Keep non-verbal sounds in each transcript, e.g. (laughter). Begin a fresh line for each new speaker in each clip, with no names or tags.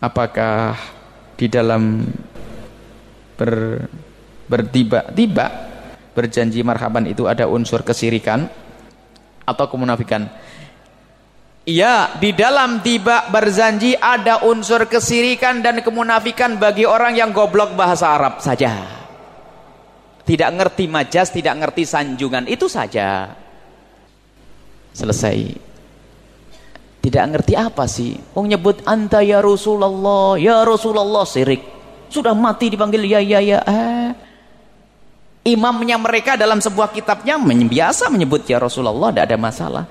apakah di dalam ber, bertiba-tiba berjanji marhaban itu ada unsur kesirikan atau kemunafikan Iya, di dalam tiba berjanji ada unsur kesirikan dan kemunafikan bagi orang yang goblok bahasa Arab saja. Tidak ngerti majas, tidak ngerti sanjungan, itu saja. Selesai. Tidak ngerti apa sih? Oh nyebut anta ya Rasulullah, ya Rasulullah sirik. Sudah mati dipanggil ya ya ya. Eh. Imamnya mereka dalam sebuah kitabnya biasa menyebut ya Rasulullah, tidak ada masalah.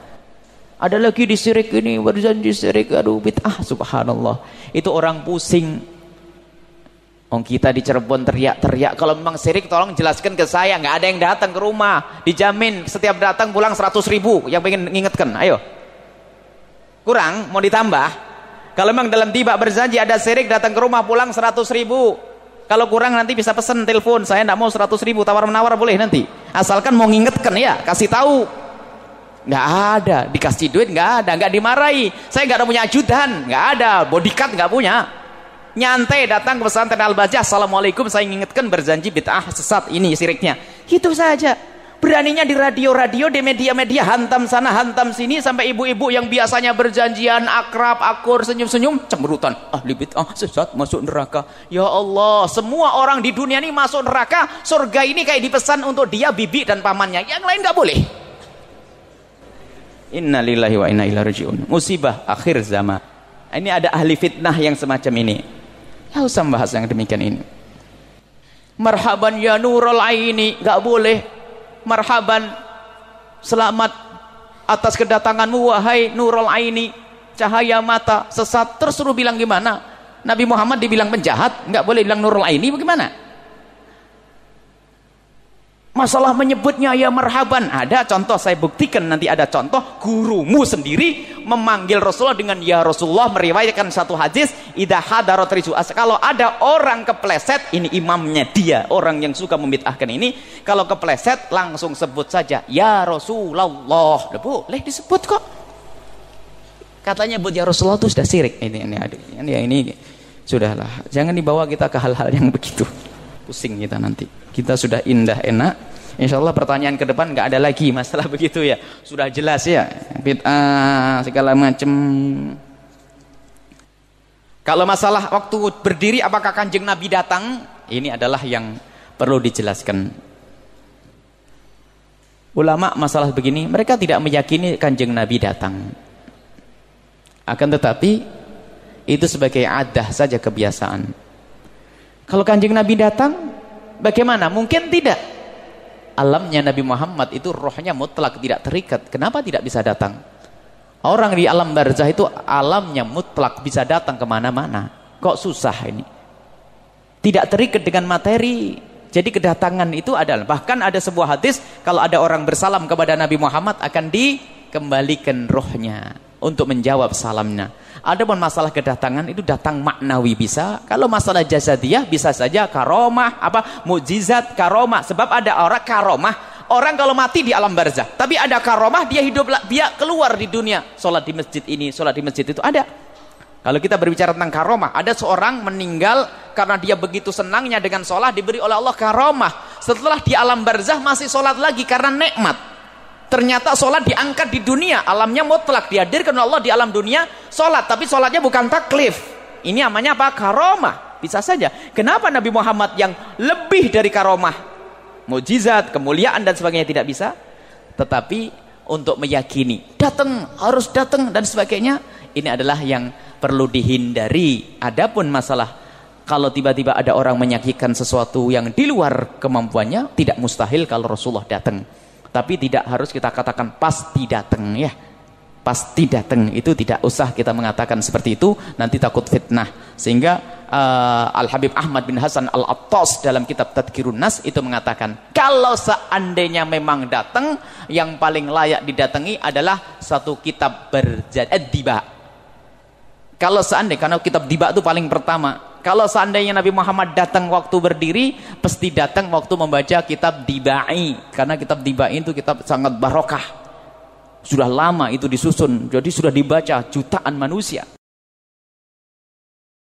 Ada lagi di sirik ini berjanji sirik aduh bid'ah subhanallah. Itu orang pusing. Ong kita di Cirebon teriak-teriak kalau memang sirik tolong jelaskan ke saya nggak ada yang datang ke rumah dijamin setiap datang pulang 100 ribu yang pengen ngingetkan ayo kurang mau ditambah? Kalau memang dalam tiba berjanji ada sirik datang ke rumah pulang 100 ribu. Kalau kurang nanti bisa pesen telepon saya nggak mau 100 ribu tawar menawar boleh nanti. Asalkan mau ngingetkan ya kasih tahu. Nggak ada dikasih duit nggak ada nggak dimarahi. Saya nggak ada punya ajudan nggak ada bodyguard nggak punya. Nyantai datang ke pesantren al-bajah assalamualaikum saya ingatkan berjanji bid'ah sesat ini siriknya. Itu saja beraninya di radio-radio di media-media hantam sana hantam sini sampai ibu-ibu yang biasanya berjanjian akrab akur senyum-senyum cemberutan ahli bid'ah sesat masuk neraka ya Allah semua orang di dunia ini masuk neraka surga ini kayak dipesan untuk dia bibi dan pamannya yang lain nggak boleh Inna lillahi wa inna ilaihi rajiun. Musibah akhir zaman. Ini ada ahli fitnah yang semacam ini. Ya usah bahas yang demikian ini. Marhaban ya nurul aini, enggak boleh. Marhaban selamat atas kedatanganmu wahai nurul aini, cahaya mata sesat. Terus suruh bilang gimana? Nabi Muhammad dibilang penjahat, enggak boleh bilang nurul aini bagaimana? Masalah menyebutnya ya marhaban. Ada contoh, saya buktikan nanti ada contoh. Gurumu sendiri memanggil Rasulullah dengan ya Rasulullah. Meriwayatkan satu hadis. Idah hadarat riju'as. Kalau ada orang kepleset, ini imamnya dia. Orang yang suka membid'ahkan ini. Kalau kepleset, langsung sebut saja. Ya Rasulullah. Udah boleh disebut kok. Katanya buat ya Rasulullah itu sudah sirik. Ini, ini, ini, ini, ini. Sudahlah. Jangan dibawa kita ke hal-hal yang begitu pusing kita nanti. Kita sudah indah enak. Insya Allah pertanyaan ke depan nggak ada lagi masalah (laughs) begitu ya. Sudah jelas ya. Bid'ah segala macam kalau masalah waktu berdiri apakah kanjeng Nabi datang? Ini adalah yang perlu dijelaskan. Ulama masalah begini mereka tidak meyakini kanjeng Nabi datang. Akan tetapi itu sebagai adah saja kebiasaan kalau kanjeng Nabi datang, bagaimana? Mungkin tidak. Alamnya Nabi Muhammad itu rohnya mutlak, tidak terikat. Kenapa tidak bisa datang? Orang di alam barzah itu alamnya mutlak, bisa datang ke mana-mana. Kok susah ini? Tidak terikat dengan materi. Jadi kedatangan itu adalah, bahkan ada sebuah hadis, kalau ada orang bersalam kepada Nabi Muhammad akan dikembalikan rohnya untuk menjawab salamnya. Adapun masalah kedatangan itu datang maknawi bisa. Kalau masalah jasadiyah bisa saja karomah, apa mukjizat, karomah. Sebab ada orang karomah, orang kalau mati di alam barzah. Tapi ada karomah dia hidup dia keluar di dunia. Salat di masjid ini, salat di masjid itu ada. Kalau kita berbicara tentang karomah, ada seorang meninggal karena dia begitu senangnya dengan sholat diberi oleh Allah karomah. Setelah di alam barzah masih sholat lagi karena nikmat. Ternyata sholat diangkat di dunia, alamnya mutlak dihadirkan Allah di alam dunia sholat, tapi sholatnya bukan taklif. Ini namanya apa? Karomah. Bisa saja. Kenapa Nabi Muhammad yang lebih dari karomah, mujizat, kemuliaan dan sebagainya tidak bisa? Tetapi untuk meyakini datang harus datang dan sebagainya ini adalah yang perlu dihindari. Adapun masalah kalau tiba-tiba ada orang menyakitkan sesuatu yang di luar kemampuannya tidak mustahil kalau Rasulullah datang tapi tidak harus kita katakan pasti datang ya. Pasti datang itu tidak usah kita mengatakan seperti itu nanti takut fitnah. Sehingga uh, Al Habib Ahmad bin Hasan Al Attas dalam kitab Tadkirun Nas itu mengatakan kalau seandainya memang datang yang paling layak didatangi adalah satu kitab berjad eh, kalau seandainya karena kitab diba itu paling pertama kalau seandainya Nabi Muhammad datang waktu berdiri, pasti datang waktu membaca kitab Dibai. Karena kitab Dibai itu kitab sangat barokah. Sudah lama itu disusun, jadi sudah dibaca jutaan manusia.